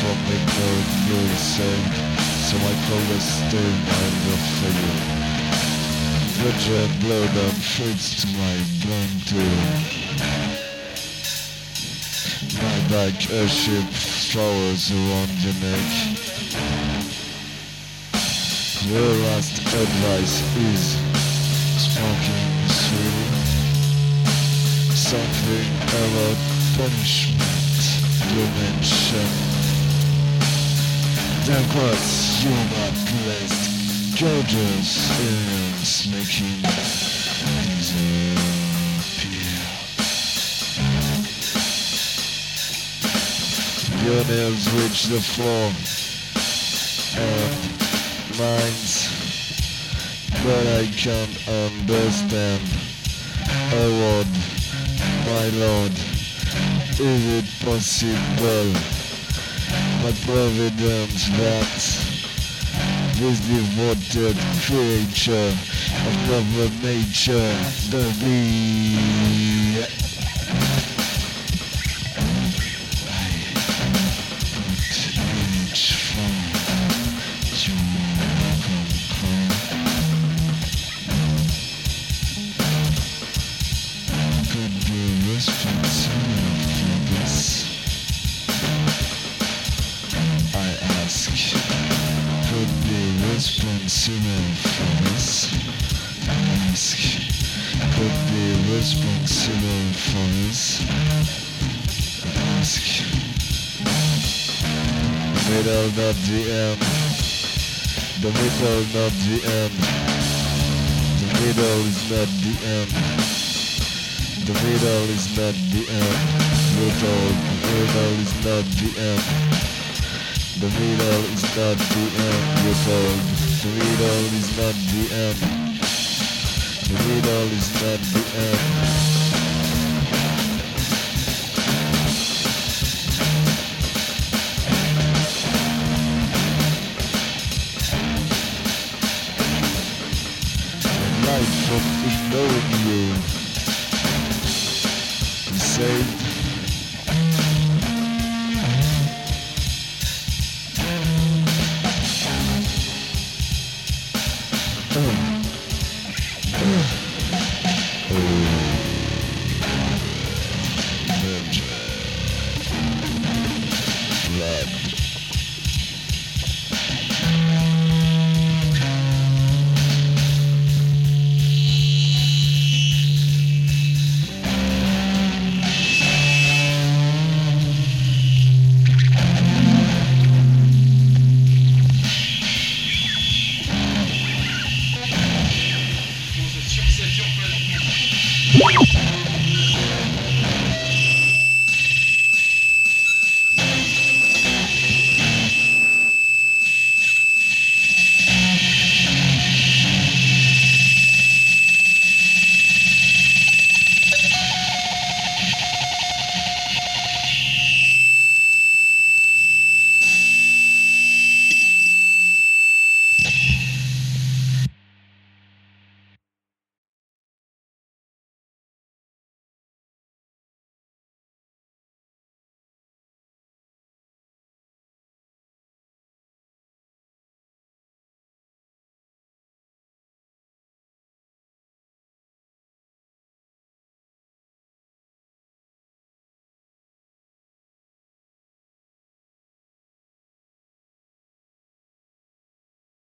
From ignoring your sake, so I call the stone out of fire. The jet blow down fades to my brain too. My back a ship flowers around your neck. Your last advice is smoking through something about punishment you mentioned. You not blessed, gorgeous aliens making disappear. Your nails reach the floor and minds, but I can't understand oh a word, my lord. Is it possible, my providence, that this devoted creature of Mother Nature, the responsible for this. Ask, could be responsible for this. Ask. Middle, not the end. The middle, not the end. The middle is not the end. The middle is not the end. Middle, middle is not the end. The middle is not the end. Middle, the middle is not the end. The middle is not the end. life from ignoring you. You saved. Blood.